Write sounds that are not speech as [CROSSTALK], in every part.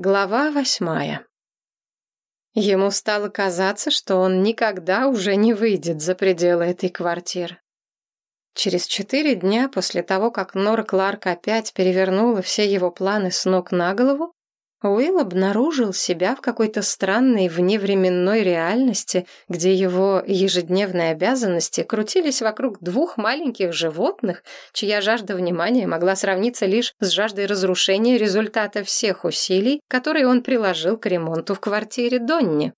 Глава восьмая. Ему стало казаться, что он никогда уже не выйдет за пределы этой квартиры. Через четыре дня после того, как Нора Кларк опять перевернула все его планы с ног на голову, Уилл обнаружил себя в какой-то странной вневременной реальности, где его ежедневные обязанности крутились вокруг двух маленьких животных, чья жажда внимания могла сравниться лишь с жаждой разрушения результата всех усилий, которые он приложил к ремонту в квартире Донни.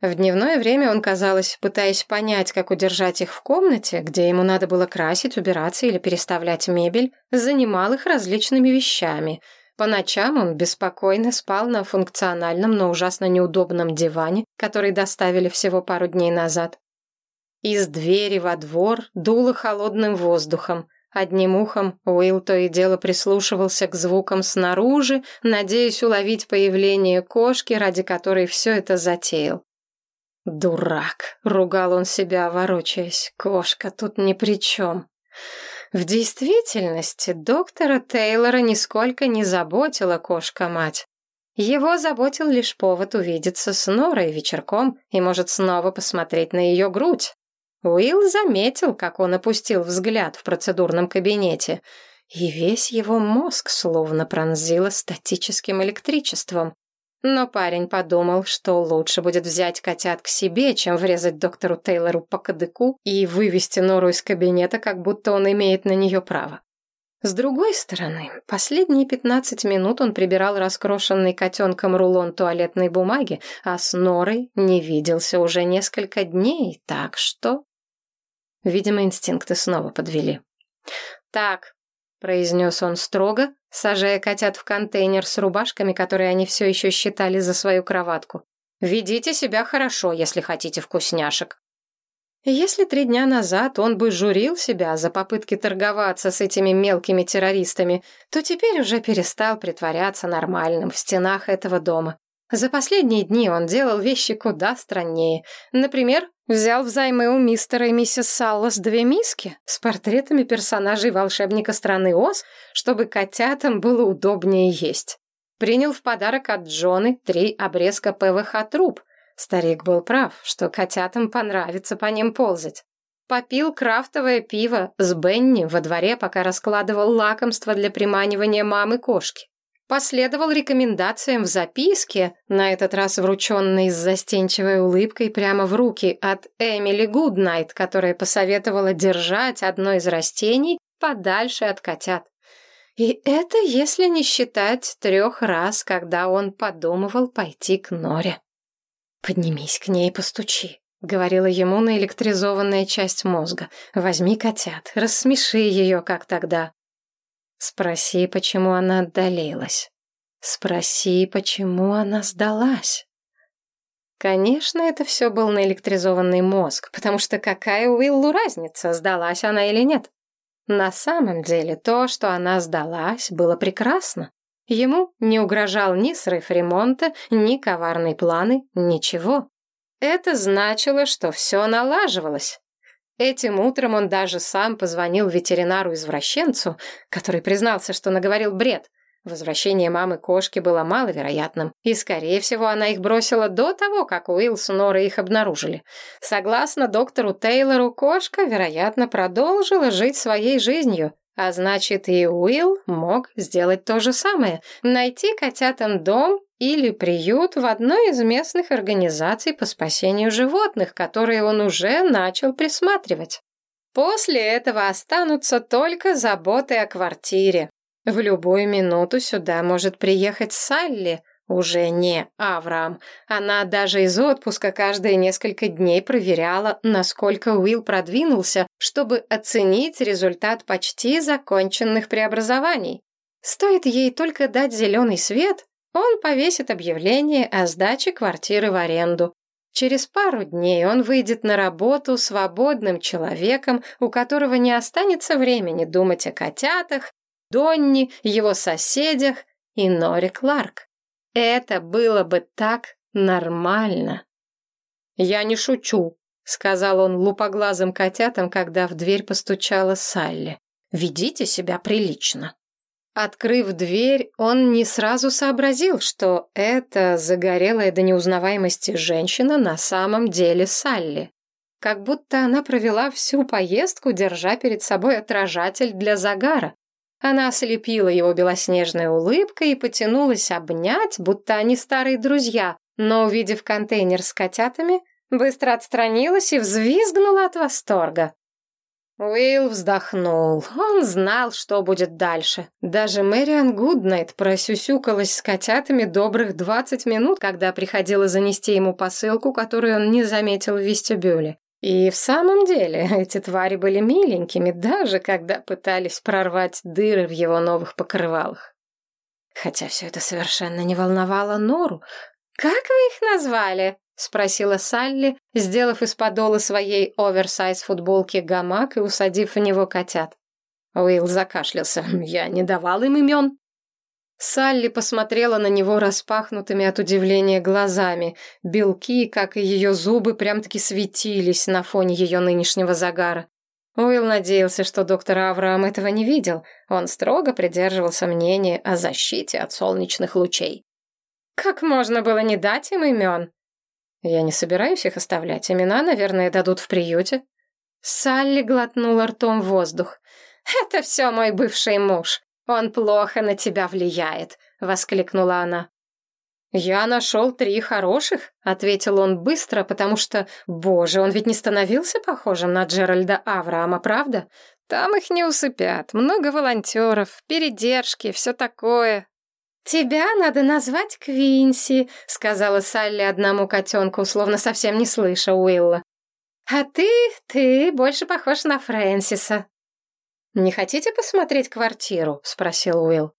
В дневное время он, казалось, пытаясь понять, как удержать их в комнате, где ему надо было красить, убираться или переставлять мебель, занимал их различными вещами — по ночам он беспокойно спал на функциональном, но ужасно неудобном диване, который доставили всего пару дней назад. Из двери во двор дуло холодным воздухом. Одним ухом Уилл то и дело прислушивался к звукам снаружи, надеясь уловить появление кошки, ради которой все это затеял. «Дурак!» — ругал он себя, ворочаясь. «Кошка тут ни при чем!» В действительности доктора Тейлора нисколько не заботила кошка-мать. Его заботил лишь повод увидеться с Норой вечерком и, может, снова посмотреть на ее грудь. Уилл заметил, как он опустил взгляд в процедурном кабинете, и весь его мозг словно пронзило статическим электричеством. Но парень подумал, что лучше будет взять котят к себе, чем врезать доктору Тейлору по кадыку и вывести Нору из кабинета, как будто он имеет на нее право. С другой стороны, последние пятнадцать минут он прибирал раскрошенный котенком рулон туалетной бумаги, а с Норой не виделся уже несколько дней, так что... Видимо, инстинкты снова подвели. «Так, произнес он строго, сажая котят в контейнер с рубашками, которые они все еще считали за свою кроватку. «Ведите себя хорошо, если хотите вкусняшек». Если три дня назад он бы журил себя за попытки торговаться с этими мелкими террористами, то теперь уже перестал притворяться нормальным в стенах этого дома. За последние дни он делал вещи куда страннее. Например, взял взаймы у мистера и миссис Саллас две миски с портретами персонажей волшебника страны Оз, чтобы котятам было удобнее есть. Принял в подарок от Джоны три обрезка ПВХ труб. Старик был прав, что котятам понравится по ним ползать. Попил крафтовое пиво с Бенни во дворе, пока раскладывал лакомство для приманивания мамы кошки последовал рекомендациям в записке, на этот раз врученной с застенчивой улыбкой прямо в руки от Эмили Гуднайт, которая посоветовала держать одно из растений подальше от котят. И это если не считать трех раз, когда он подумывал пойти к Норе. «Поднимись к ней и постучи», — говорила ему наэлектризованная часть мозга. «Возьми котят, рассмеши ее, как тогда». Спроси, почему она отдалилась. Спроси, почему она сдалась. Конечно, это все был наэлектризованный мозг, потому что какая Уиллу разница, сдалась она или нет? На самом деле то, что она сдалась, было прекрасно. Ему не угрожал ни срыв ремонта, ни коварные планы, ничего. Это значило, что все налаживалось. Этим утром он даже сам позвонил ветеринару-извращенцу, который признался, что наговорил бред. Возвращение мамы кошки было маловероятным, и, скорее всего, она их бросила до того, как Уилл с Норой их обнаружили. Согласно доктору Тейлору, кошка, вероятно, продолжила жить своей жизнью, а значит, и Уилл мог сделать то же самое — найти котятам дом или приют в одной из местных организаций по спасению животных, которые он уже начал присматривать. После этого останутся только заботы о квартире. В любую минуту сюда может приехать Салли, уже не Авраам. Она даже из отпуска каждые несколько дней проверяла, насколько Уилл продвинулся, чтобы оценить результат почти законченных преобразований. Стоит ей только дать зеленый свет, он повесит объявление о сдаче квартиры в аренду. Через пару дней он выйдет на работу свободным человеком, у которого не останется времени думать о котятах, Донни, его соседях и Норе Кларк. Это было бы так нормально. «Я не шучу», — сказал он лупоглазым котятам, когда в дверь постучала Салли. «Ведите себя прилично». Открыв дверь, он не сразу сообразил, что это загорелая до неузнаваемости женщина на самом деле Салли. Как будто она провела всю поездку, держа перед собой отражатель для загара. Она ослепила его белоснежной улыбкой и потянулась обнять, будто они старые друзья, но, увидев контейнер с котятами, быстро отстранилась и взвизгнула от восторга. Уилл вздохнул. Он знал, что будет дальше. Даже Мэриан Гуднайт просюсюкалась с котятами добрых двадцать минут, когда приходила занести ему посылку, которую он не заметил в вестибюле. И в самом деле, [LAUGHS] эти твари были миленькими, даже когда пытались прорвать дыры в его новых покрывалах. Хотя все это совершенно не волновало Нору. «Как вы их назвали?» — спросила Салли, сделав из подола своей оверсайз футболки гамак и усадив в него котят. Уилл закашлялся. «Я не давал им имен». Салли посмотрела на него распахнутыми от удивления глазами. Белки, как и ее зубы, прям-таки светились на фоне ее нынешнего загара. Уилл надеялся, что доктор Авраам этого не видел. Он строго придерживался мнения о защите от солнечных лучей. «Как можно было не дать им имен?» Я не собираюсь их оставлять. Имена, наверное, дадут в приюте. Салли глотнула ртом воздух. «Это все мой бывший муж. Он плохо на тебя влияет», — воскликнула она. «Я нашел три хороших», — ответил он быстро, потому что, боже, он ведь не становился похожим на Джеральда Авраама, правда? Там их не усыпят, много волонтеров, передержки, все такое. «Тебя надо назвать Квинси», — сказала Салли одному котенку, словно совсем не слыша Уилла. «А ты, ты больше похож на Фрэнсиса». «Не хотите посмотреть квартиру?» — спросил Уилл.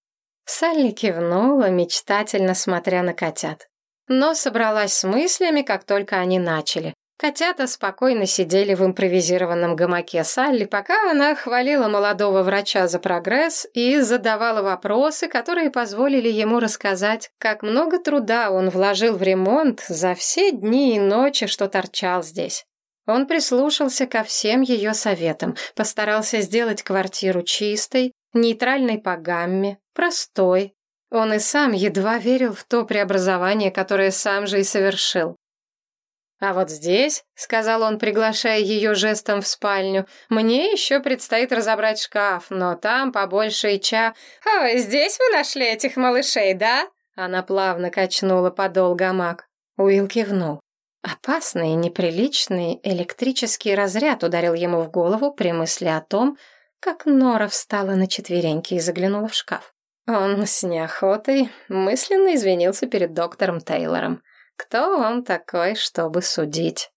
Салли кивнула, мечтательно смотря на котят. Но собралась с мыслями, как только они начали. Котята спокойно сидели в импровизированном гамаке Салли, пока она хвалила молодого врача за прогресс и задавала вопросы, которые позволили ему рассказать, как много труда он вложил в ремонт за все дни и ночи, что торчал здесь. Он прислушался ко всем ее советам, постарался сделать квартиру чистой, нейтральной по гамме, простой. Он и сам едва верил в то преобразование, которое сам же и совершил. «А вот здесь», — сказал он, приглашая ее жестом в спальню, «мне еще предстоит разобрать шкаф, но там побольше и ча...» «Ой, здесь вы нашли этих малышей, да?» Она плавно качнула подол гамак. Уилл кивнул. Опасный и неприличный электрический разряд ударил ему в голову при мысли о том, как Нора встала на четвереньки и заглянула в шкаф. Он с неохотой мысленно извинился перед доктором Тейлором. Кто он такой, чтобы судить?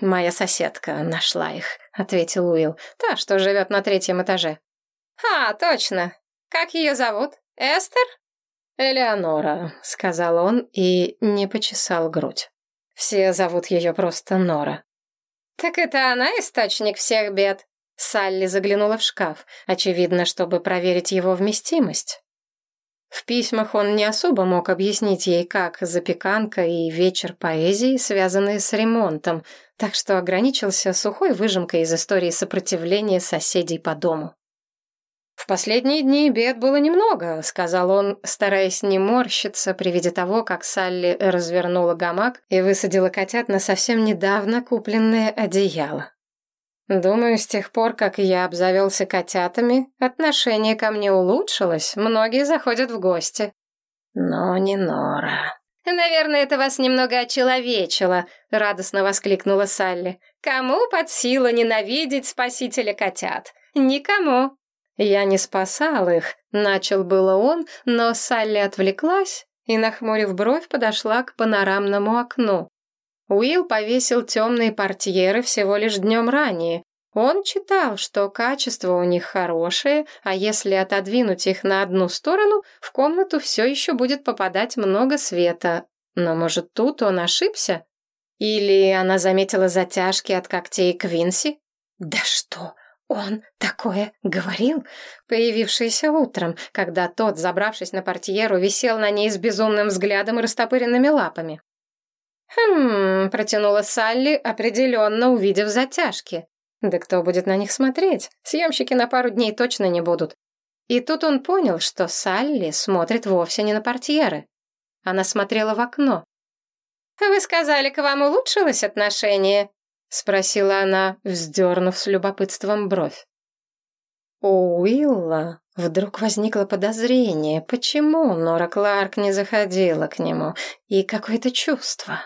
«Моя соседка нашла их», — ответил Уилл. «Та, что живет на третьем этаже». «А, точно. Как ее зовут? Эстер?» «Элеонора», — сказал он и не почесал грудь. Все зовут ее просто Нора. «Так это она источник всех бед?» Салли заглянула в шкаф, очевидно, чтобы проверить его вместимость. В письмах он не особо мог объяснить ей, как запеканка и вечер поэзии связаны с ремонтом, так что ограничился сухой выжимкой из истории сопротивления соседей по дому. «В последние дни бед было немного», — сказал он, стараясь не морщиться при виде того, как Салли развернула гамак и высадила котят на совсем недавно купленное одеяло. Думаю, с тех пор, как я обзавелся котятами, отношение ко мне улучшилось, многие заходят в гости. Но не Нора. «Наверное, это вас немного очеловечило», — радостно воскликнула Салли. «Кому под силу ненавидеть спасителя котят? Никому». «Я не спасал их», — начал было он, но Салли отвлеклась и, нахмурив бровь, подошла к панорамному окну. Уилл повесил темные портьеры всего лишь днем ранее. Он читал, что качество у них хорошее, а если отодвинуть их на одну сторону, в комнату все еще будет попадать много света. Но, может, тут он ошибся? Или она заметила затяжки от когтей Квинси? Да что, он такое говорил, появившийся утром, когда тот, забравшись на портьеру, висел на ней с безумным взглядом и растопыренными лапами. «Хм...» — протянула Салли, определенно увидев затяжки. «Да кто будет на них смотреть? Съемщики на пару дней точно не будут. И тут он понял, что Салли смотрит вовсе не на портьеры. Она смотрела в окно. «Вы сказали, к вам улучшилось отношение?» — спросила она, вздернув с любопытством бровь. У Уилла вдруг возникло подозрение, почему Нора Кларк не заходила к нему, и какое-то чувство.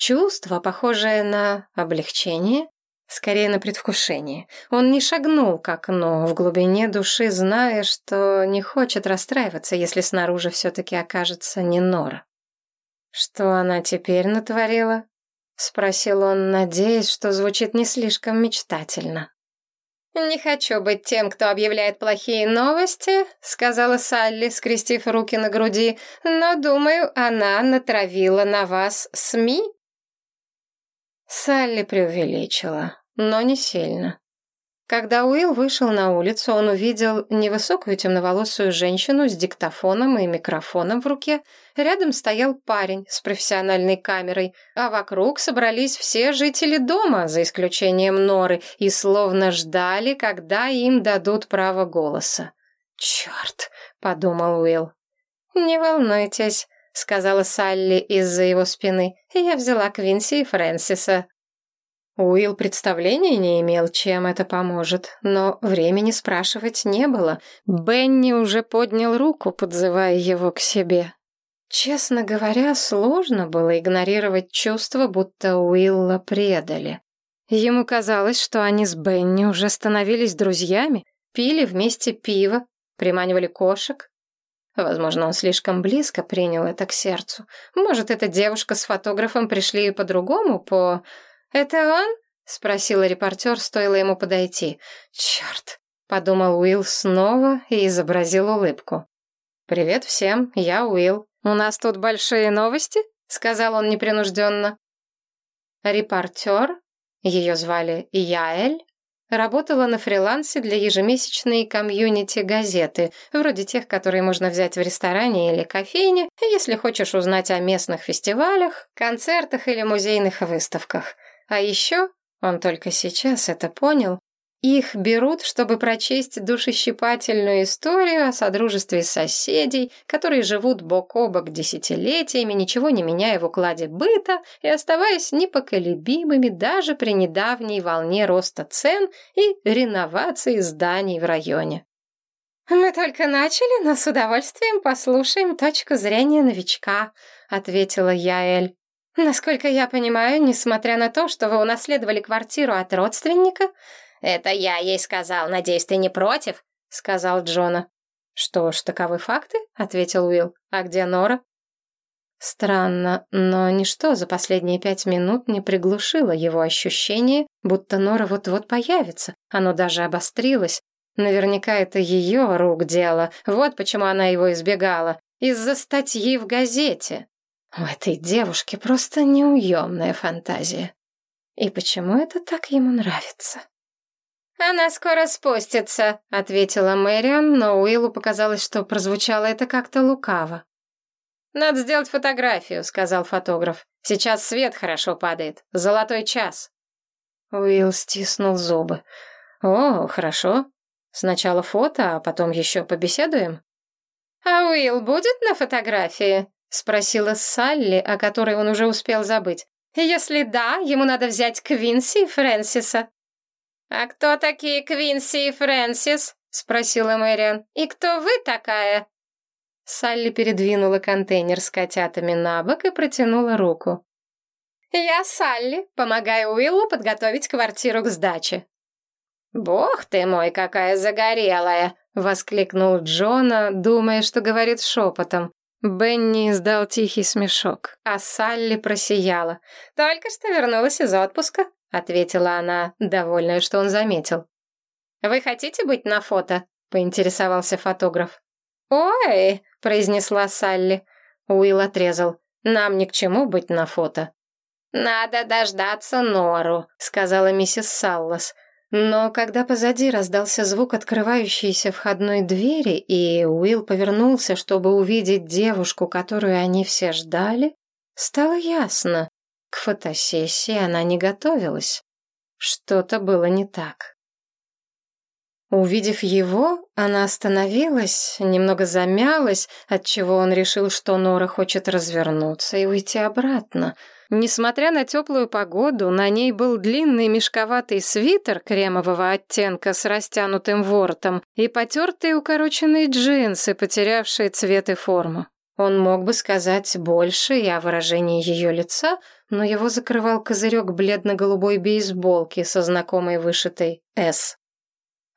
Чувство, похожее на облегчение, скорее на предвкушение. Он не шагнул к окну, в глубине души зная, что не хочет расстраиваться, если снаружи все-таки окажется не Нора. Что она теперь натворила? Спросил он, надеясь, что звучит не слишком мечтательно. «Не хочу быть тем, кто объявляет плохие новости», — сказала Салли, скрестив руки на груди, «но, думаю, она натравила на вас СМИ». Салли преувеличила, но не сильно. Когда Уилл вышел на улицу, он увидел невысокую темноволосую женщину с диктофоном и микрофоном в руке. Рядом стоял парень с профессиональной камерой, а вокруг собрались все жители дома, за исключением Норы, и словно ждали, когда им дадут право голоса. «Черт!» — подумал Уилл. «Не волнуйтесь», — сказала Салли из-за его спины. «Я взяла Квинси и Фрэнсиса. Уилл представления не имел, чем это поможет, но времени спрашивать не было. Бенни уже поднял руку, подзывая его к себе. Честно говоря, сложно было игнорировать чувство, будто Уилла предали. Ему казалось, что они с Бенни уже становились друзьями, пили вместе пиво, приманивали кошек. Возможно, он слишком близко принял это к сердцу. Может, эта девушка с фотографом пришли по-другому, по... «Это он?» — спросила репортер, стоило ему подойти. «Черт!» — подумал Уилл снова и изобразил улыбку. «Привет всем, я Уилл. У нас тут большие новости?» — сказал он непринужденно. Репортер, ее звали Яэль, работала на фрилансе для ежемесячной комьюнити-газеты, вроде тех, которые можно взять в ресторане или кофейне, если хочешь узнать о местных фестивалях, концертах или музейных выставках. А еще, он только сейчас это понял, их берут, чтобы прочесть душещипательную историю о содружестве соседей, которые живут бок о бок десятилетиями, ничего не меняя в укладе быта и оставаясь непоколебимыми даже при недавней волне роста цен и реновации зданий в районе. «Мы только начали, но с удовольствием послушаем точку зрения новичка», — ответила Яэль. Насколько я понимаю, несмотря на то, что вы унаследовали квартиру от родственника... Это я ей сказал, надеюсь, ты не против? Сказал Джона. Что ж, таковы факты, ответил Уилл. А где Нора? Странно, но ничто за последние пять минут не приглушило его ощущение, будто Нора вот-вот появится. Оно даже обострилось. Наверняка это ее рук дело. Вот почему она его избегала. Из-за статьи в газете. У этой девушки просто неуемная фантазия. И почему это так ему нравится? «Она скоро спустится», — ответила Мэриан, но Уиллу показалось, что прозвучало это как-то лукаво. «Надо сделать фотографию», — сказал фотограф. «Сейчас свет хорошо падает. Золотой час». Уилл стиснул зубы. «О, хорошо. Сначала фото, а потом еще побеседуем». «А Уилл будет на фотографии?» — спросила Салли, о которой он уже успел забыть. «Если да, ему надо взять Квинси и Фрэнсиса». «А кто такие Квинси и Фрэнсис?» — спросила Мэриан. «И кто вы такая?» Салли передвинула контейнер с котятами на бок и протянула руку. «Я Салли, помогаю Уиллу подготовить квартиру к сдаче». «Бог ты мой, какая загорелая!» — воскликнул Джона, думая, что говорит шепотом. Бенни издал тихий смешок, а Салли просияла. «Только что вернулась из отпуска», — ответила она, довольная, что он заметил. «Вы хотите быть на фото?» — поинтересовался фотограф. «Ой!» — произнесла Салли. Уилл отрезал. «Нам ни к чему быть на фото». «Надо дождаться Нору», — сказала миссис Саллас. Но когда позади раздался звук открывающейся входной двери, и Уилл повернулся, чтобы увидеть девушку, которую они все ждали, стало ясно, к фотосессии она не готовилась. Что-то было не так. Увидев его, она остановилась, немного замялась, отчего он решил, что Нора хочет развернуться и уйти обратно. Несмотря на теплую погоду, на ней был длинный мешковатый свитер кремового оттенка с растянутым воротом и потертые укороченные джинсы, потерявшие цвет и форму. Он мог бы сказать больше и о выражении ее лица, но его закрывал козырек бледно-голубой бейсболки со знакомой вышитой «С».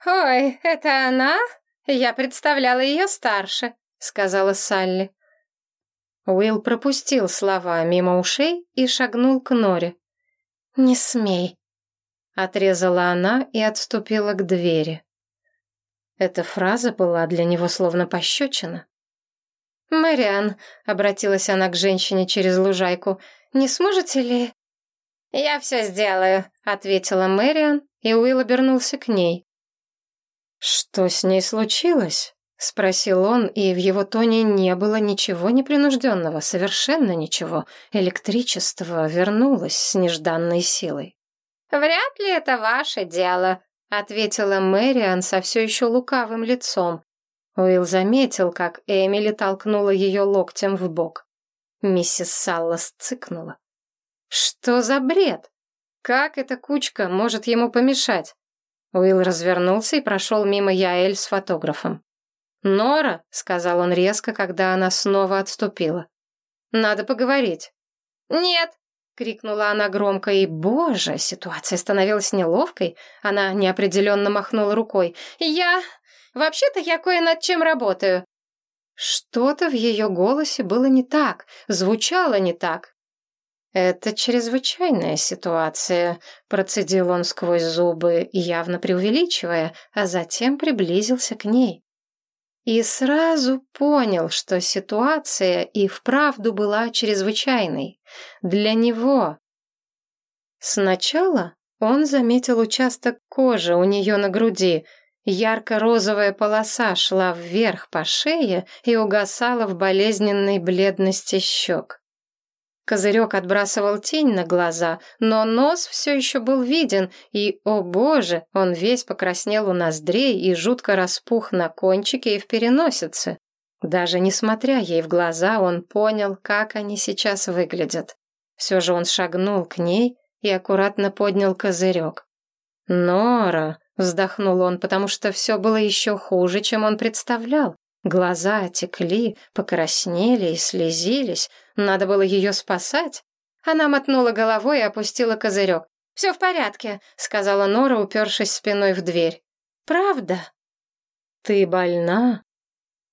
«Ой, это она? Я представляла ее старше», — сказала Салли. Уилл пропустил слова мимо ушей и шагнул к Норе. «Не смей», — отрезала она и отступила к двери. Эта фраза была для него словно пощечина. «Мэриан», — обратилась она к женщине через лужайку, — «не сможете ли...» «Я все сделаю», — ответила Мэриан, и Уилл обернулся к ней. «Что с ней случилось?» — спросил он, и в его тоне не было ничего непринужденного, совершенно ничего. Электричество вернулось с нежданной силой. «Вряд ли это ваше дело», — ответила Мэриан со все еще лукавым лицом. Уилл заметил, как Эмили толкнула ее локтем в бок. Миссис Саллас цыкнула. «Что за бред? Как эта кучка может ему помешать?» Уилл развернулся и прошел мимо Яэль с фотографом. «Нора», — сказал он резко, когда она снова отступила. «Надо поговорить». «Нет», — крикнула она громко, и, боже, ситуация становилась неловкой. Она неопределенно махнула рукой. «Я... Вообще-то я кое над чем работаю». Что-то в ее голосе было не так, звучало не так. «Это чрезвычайная ситуация», — процедил он сквозь зубы, явно преувеличивая, а затем приблизился к ней. И сразу понял, что ситуация и вправду была чрезвычайной. Для него. Сначала он заметил участок кожи у нее на груди. Ярко-розовая полоса шла вверх по шее и угасала в болезненной бледности щек. Козырек отбрасывал тень на глаза, но нос все еще был виден, и, о боже, он весь покраснел у ноздрей и жутко распух на кончике и в переносице. Даже несмотря ей в глаза, он понял, как они сейчас выглядят. Все же он шагнул к ней и аккуратно поднял козырек. «Нора!» — вздохнул он, потому что все было еще хуже, чем он представлял. Глаза текли, покраснели и слезились. Надо было ее спасать. Она мотнула головой и опустила козырек. «Все в порядке», — сказала Нора, упершись спиной в дверь. «Правда?» «Ты больна?»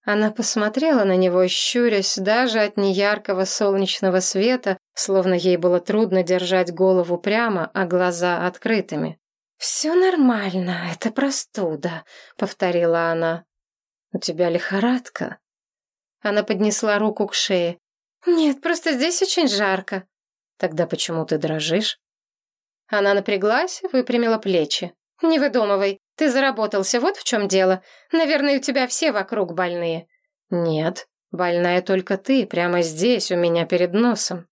Она посмотрела на него, щурясь даже от неяркого солнечного света, словно ей было трудно держать голову прямо, а глаза открытыми. «Все нормально, это простуда», — повторила она. «У тебя лихорадка?» Она поднесла руку к шее. «Нет, просто здесь очень жарко». «Тогда почему ты дрожишь?» Она напряглась, выпрямила плечи. «Не выдумывай, ты заработался, вот в чем дело. Наверное, у тебя все вокруг больные». «Нет, больная только ты, прямо здесь, у меня перед носом».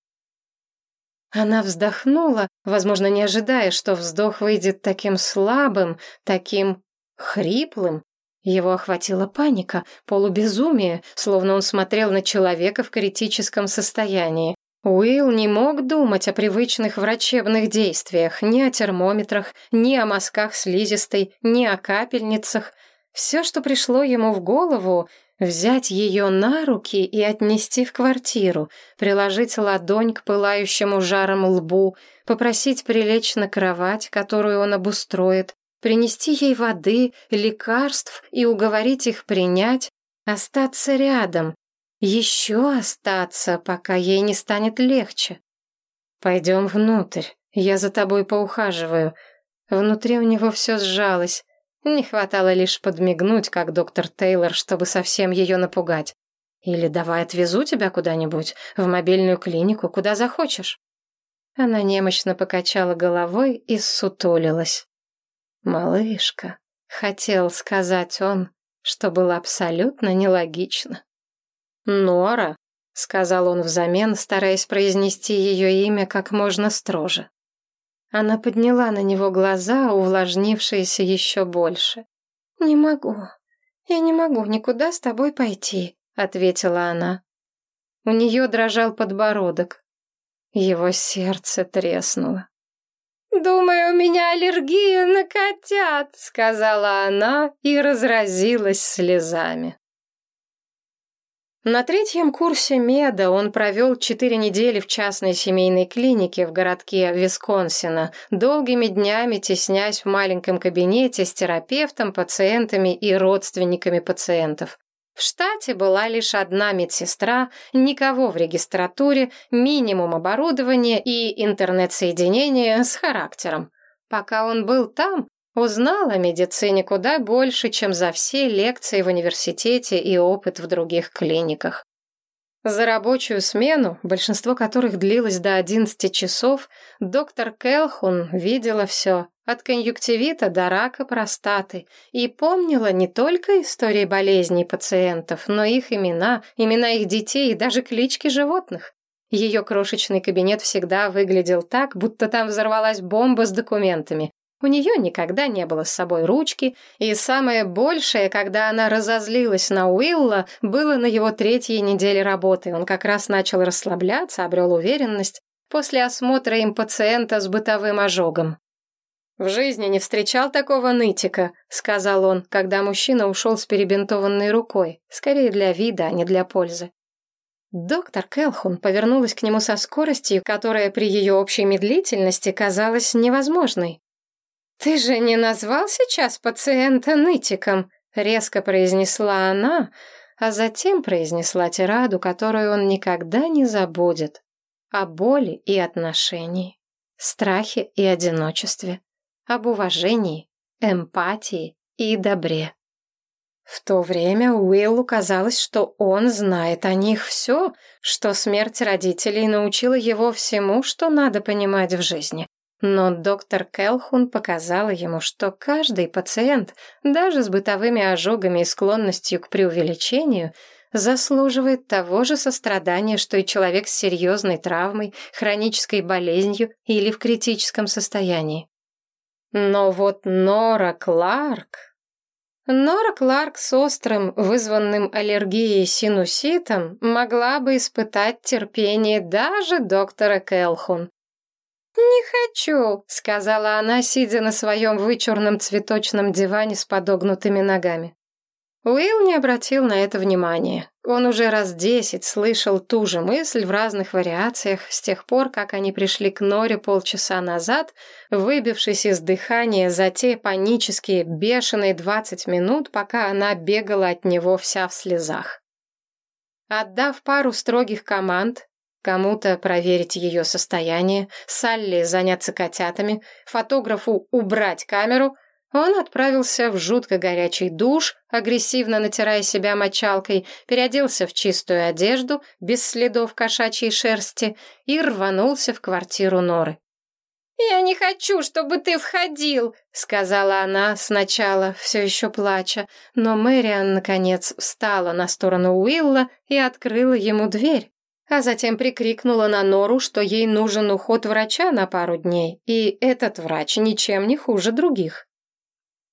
Она вздохнула, возможно, не ожидая, что вздох выйдет таким слабым, таким хриплым, его охватила паника, полубезумие, словно он смотрел на человека в критическом состоянии. Уилл не мог думать о привычных врачебных действиях, ни о термометрах, ни о мазках слизистой, ни о капельницах. Все, что пришло ему в голову, взять ее на руки и отнести в квартиру, приложить ладонь к пылающему жаром лбу, попросить прилечь на кровать, которую он обустроит, принести ей воды, лекарств и уговорить их принять, остаться рядом, еще остаться, пока ей не станет легче. Пойдем внутрь, я за тобой поухаживаю. Внутри у него все сжалось. Не хватало лишь подмигнуть, как доктор Тейлор, чтобы совсем ее напугать. Или давай отвезу тебя куда-нибудь, в мобильную клинику, куда захочешь. Она немощно покачала головой и сутулилась. «Малышка», — хотел сказать он, что было абсолютно нелогично. «Нора», — сказал он взамен, стараясь произнести ее имя как можно строже. Она подняла на него глаза, увлажнившиеся еще больше. «Не могу. Я не могу никуда с тобой пойти», — ответила она. У нее дрожал подбородок. Его сердце треснуло. «Думаю, у меня аллергия на котят», — сказала она и разразилась слезами. На третьем курсе меда он провел четыре недели в частной семейной клинике в городке Висконсина, долгими днями теснясь в маленьком кабинете с терапевтом, пациентами и родственниками пациентов. В штате была лишь одна медсестра, никого в регистратуре, минимум оборудования и интернет-соединения с характером. Пока он был там, Узнал о медицине куда больше, чем за все лекции в университете и опыт в других клиниках. За рабочую смену, большинство которых длилось до 11 часов, доктор Келхун видела все, от конъюнктивита до рака простаты, и помнила не только истории болезней пациентов, но их имена, имена их детей и даже клички животных. Ее крошечный кабинет всегда выглядел так, будто там взорвалась бомба с документами. У нее никогда не было с собой ручки, и самое большее, когда она разозлилась на Уилла, было на его третьей неделе работы. Он как раз начал расслабляться, обрел уверенность после осмотра им пациента с бытовым ожогом. «В жизни не встречал такого нытика», — сказал он, когда мужчина ушел с перебинтованной рукой, скорее для вида, а не для пользы. Доктор Келхун повернулась к нему со скоростью, которая при ее общей медлительности казалась невозможной. «Ты же не назвал сейчас пациента нытиком?» — резко произнесла она, а затем произнесла тираду, которую он никогда не забудет. О боли и отношении, страхе и одиночестве, об уважении, эмпатии и добре. В то время Уиллу казалось, что он знает о них все, что смерть родителей научила его всему, что надо понимать в жизни. Но доктор Келхун показала ему, что каждый пациент, даже с бытовыми ожогами и склонностью к преувеличению, заслуживает того же сострадания, что и человек с серьезной травмой, хронической болезнью или в критическом состоянии. Но вот Нора Кларк... Нора Кларк с острым, вызванным аллергией синуситом, могла бы испытать терпение даже доктора Келхун. «Не хочу», — сказала она, сидя на своем вычурном цветочном диване с подогнутыми ногами. Уилл не обратил на это внимания. Он уже раз десять слышал ту же мысль в разных вариациях с тех пор, как они пришли к Норе полчаса назад, выбившись из дыхания за те панические, бешеные двадцать минут, пока она бегала от него вся в слезах. Отдав пару строгих команд, Кому-то проверить ее состояние, Салли заняться котятами, фотографу убрать камеру. Он отправился в жутко горячий душ, агрессивно натирая себя мочалкой, переоделся в чистую одежду, без следов кошачьей шерсти, и рванулся в квартиру Норы. «Я не хочу, чтобы ты входил», — сказала она сначала, все еще плача, но Мэриан, наконец, встала на сторону Уилла и открыла ему дверь а затем прикрикнула на Нору, что ей нужен уход врача на пару дней, и этот врач ничем не хуже других.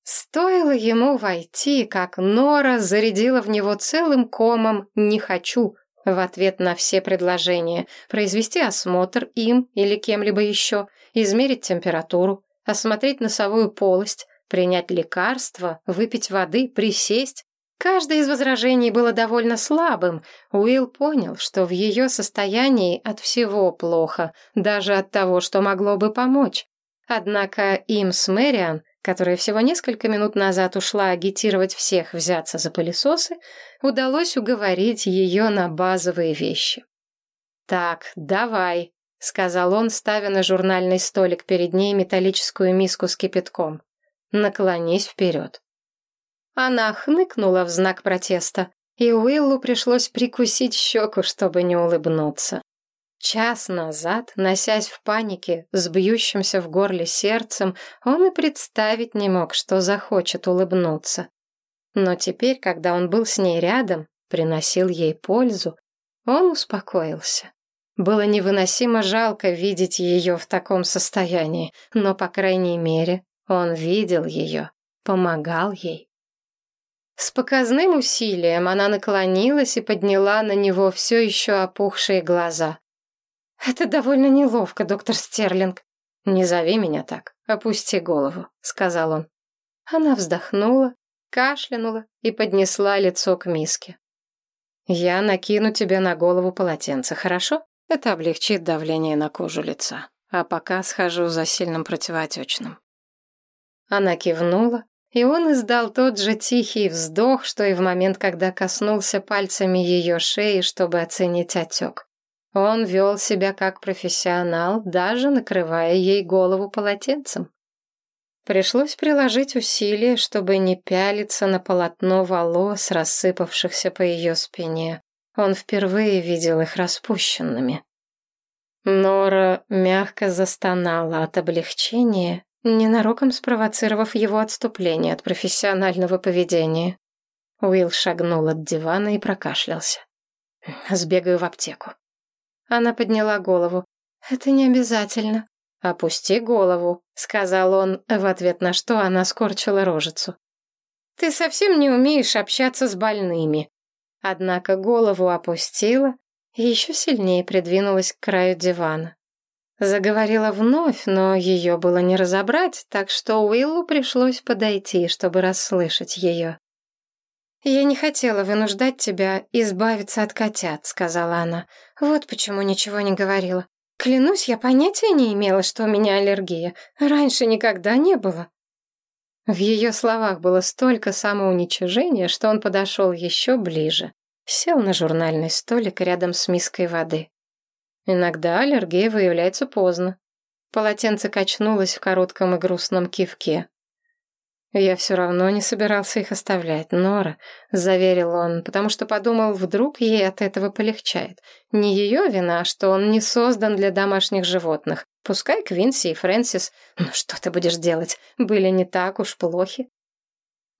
Стоило ему войти, как Нора зарядила в него целым комом «не хочу» в ответ на все предложения, произвести осмотр им или кем-либо еще, измерить температуру, осмотреть носовую полость, принять лекарства, выпить воды, присесть, Каждое из возражений было довольно слабым. Уилл понял, что в ее состоянии от всего плохо, даже от того, что могло бы помочь. Однако им с Мэриан, которая всего несколько минут назад ушла агитировать всех взяться за пылесосы, удалось уговорить ее на базовые вещи. «Так, давай», — сказал он, ставя на журнальный столик перед ней металлическую миску с кипятком. «Наклонись вперед». Она хныкнула в знак протеста, и Уиллу пришлось прикусить щеку, чтобы не улыбнуться. Час назад, носясь в панике, с бьющимся в горле сердцем, он и представить не мог, что захочет улыбнуться. Но теперь, когда он был с ней рядом, приносил ей пользу, он успокоился. Было невыносимо жалко видеть ее в таком состоянии, но, по крайней мере, он видел ее, помогал ей. С показным усилием она наклонилась и подняла на него все еще опухшие глаза. «Это довольно неловко, доктор Стерлинг». «Не зови меня так, опусти голову», — сказал он. Она вздохнула, кашлянула и поднесла лицо к миске. «Я накину тебе на голову полотенце, хорошо? Это облегчит давление на кожу лица. А пока схожу за сильным противоотечным». Она кивнула, и он издал тот же тихий вздох, что и в момент, когда коснулся пальцами ее шеи, чтобы оценить отек. Он вел себя как профессионал, даже накрывая ей голову полотенцем. Пришлось приложить усилия, чтобы не пялиться на полотно волос, рассыпавшихся по ее спине. Он впервые видел их распущенными. Нора мягко застонала от облегчения ненароком спровоцировав его отступление от профессионального поведения. Уилл шагнул от дивана и прокашлялся. «Сбегаю в аптеку». Она подняла голову. «Это не обязательно». «Опусти голову», — сказал он, в ответ на что она скорчила рожицу. «Ты совсем не умеешь общаться с больными». Однако голову опустила и еще сильнее придвинулась к краю дивана. Заговорила вновь, но ее было не разобрать, так что Уиллу пришлось подойти, чтобы расслышать ее. «Я не хотела вынуждать тебя избавиться от котят», — сказала она. «Вот почему ничего не говорила. Клянусь, я понятия не имела, что у меня аллергия. Раньше никогда не было». В ее словах было столько самоуничижения, что он подошел еще ближе. Сел на журнальный столик рядом с миской воды. Иногда аллергия выявляется поздно. Полотенце качнулось в коротком и грустном кивке. «Я все равно не собирался их оставлять, Нора», — заверил он, потому что подумал, вдруг ей от этого полегчает. Не ее вина, что он не создан для домашних животных. Пускай Квинси и Фрэнсис, ну что ты будешь делать, были не так уж плохи.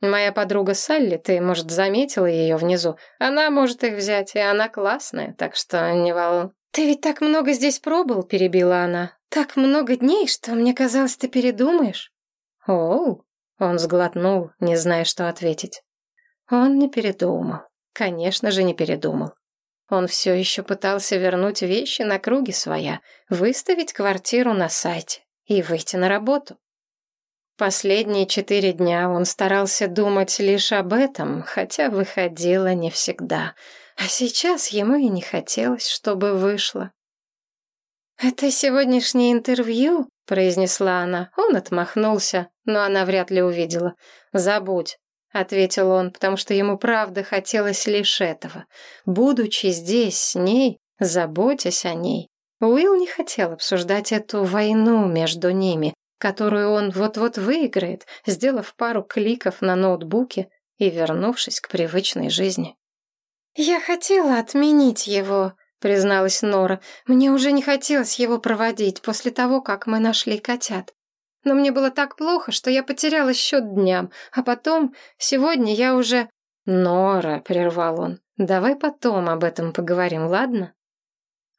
Моя подруга Салли, ты, может, заметила ее внизу, она может их взять, и она классная, так что не волнуйся. «Ты ведь так много здесь пробыл», — перебила она. «Так много дней, что мне казалось, ты передумаешь». «Оу», — он сглотнул, не зная, что ответить. Он не передумал. Конечно же, не передумал. Он все еще пытался вернуть вещи на круги своя, выставить квартиру на сайте и выйти на работу. Последние четыре дня он старался думать лишь об этом, хотя выходило не всегда — а сейчас ему и не хотелось, чтобы вышло. «Это сегодняшнее интервью?» — произнесла она. Он отмахнулся, но она вряд ли увидела. «Забудь», — ответил он, потому что ему правда хотелось лишь этого. Будучи здесь с ней, заботясь о ней, Уилл не хотел обсуждать эту войну между ними, которую он вот-вот выиграет, сделав пару кликов на ноутбуке и вернувшись к привычной жизни. «Я хотела отменить его», — призналась Нора. «Мне уже не хотелось его проводить после того, как мы нашли котят. Но мне было так плохо, что я потеряла счет дням, а потом, сегодня я уже...» «Нора», — прервал он, — «давай потом об этом поговорим, ладно?»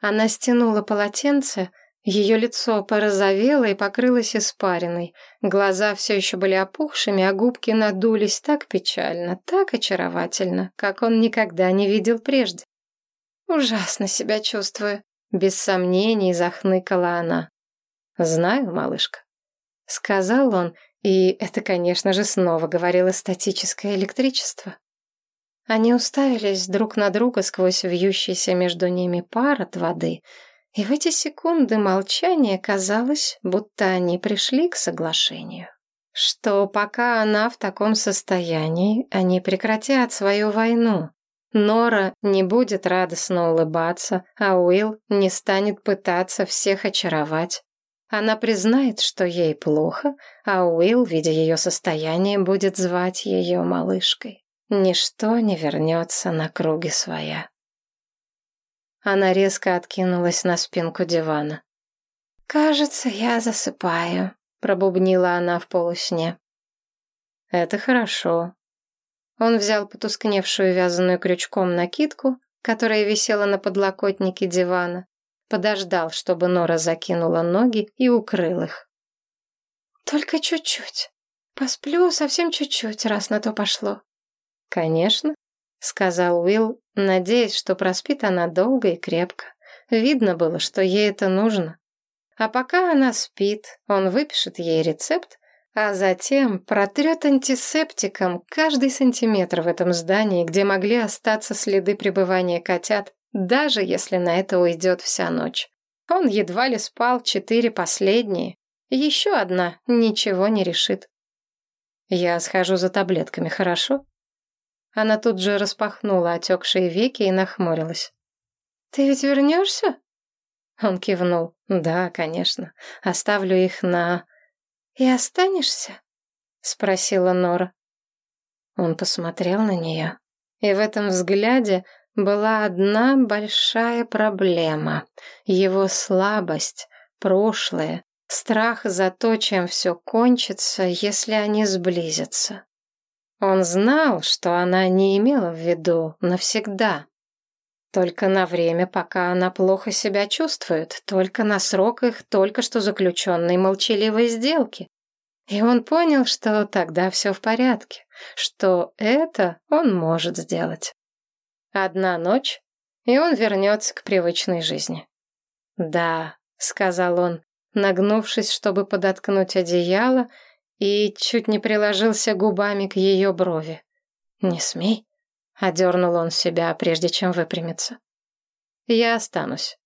Она стянула полотенце, — ее лицо порозовело и покрылось испариной. Глаза все еще были опухшими, а губки надулись так печально, так очаровательно, как он никогда не видел прежде. «Ужасно себя чувствую», — без сомнений захныкала она. «Знаю, малышка», — сказал он, и это, конечно же, снова говорило статическое электричество. Они уставились друг на друга сквозь вьющийся между ними пар от воды — и в эти секунды молчания казалось, будто они пришли к соглашению. Что пока она в таком состоянии, они прекратят свою войну. Нора не будет радостно улыбаться, а Уилл не станет пытаться всех очаровать. Она признает, что ей плохо, а Уилл, видя ее состояние, будет звать ее малышкой. Ничто не вернется на круги своя. Она резко откинулась на спинку дивана. «Кажется, я засыпаю», — пробубнила она в полусне. «Это хорошо». Он взял потускневшую вязаную крючком накидку, которая висела на подлокотнике дивана, подождал, чтобы Нора закинула ноги и укрыл их. «Только чуть-чуть. Посплю совсем чуть-чуть, раз на то пошло». «Конечно», — сказал Уилл, надеясь, что проспит она долго и крепко. Видно было, что ей это нужно. А пока она спит, он выпишет ей рецепт, а затем протрет антисептиком каждый сантиметр в этом здании, где могли остаться следы пребывания котят, даже если на это уйдет вся ночь. Он едва ли спал четыре последние. Еще одна ничего не решит. Я схожу за таблетками, хорошо? Она тут же распахнула отекшие веки и нахмурилась. «Ты ведь вернешься?» Он кивнул. «Да, конечно. Оставлю их на...» «И останешься?» Спросила Нора. Он посмотрел на нее, и в этом взгляде была одна большая проблема. Его слабость, прошлое, страх за то, чем все кончится, если они сблизятся. Он знал, что она не имела в виду навсегда. Только на время, пока она плохо себя чувствует, только на срок их только что заключенной молчаливой сделки. И он понял, что тогда все в порядке, что это он может сделать. Одна ночь, и он вернется к привычной жизни. «Да», — сказал он, нагнувшись, чтобы подоткнуть одеяло, и чуть не приложился губами к ее брови. «Не смей», — одернул он себя, прежде чем выпрямиться. «Я останусь»,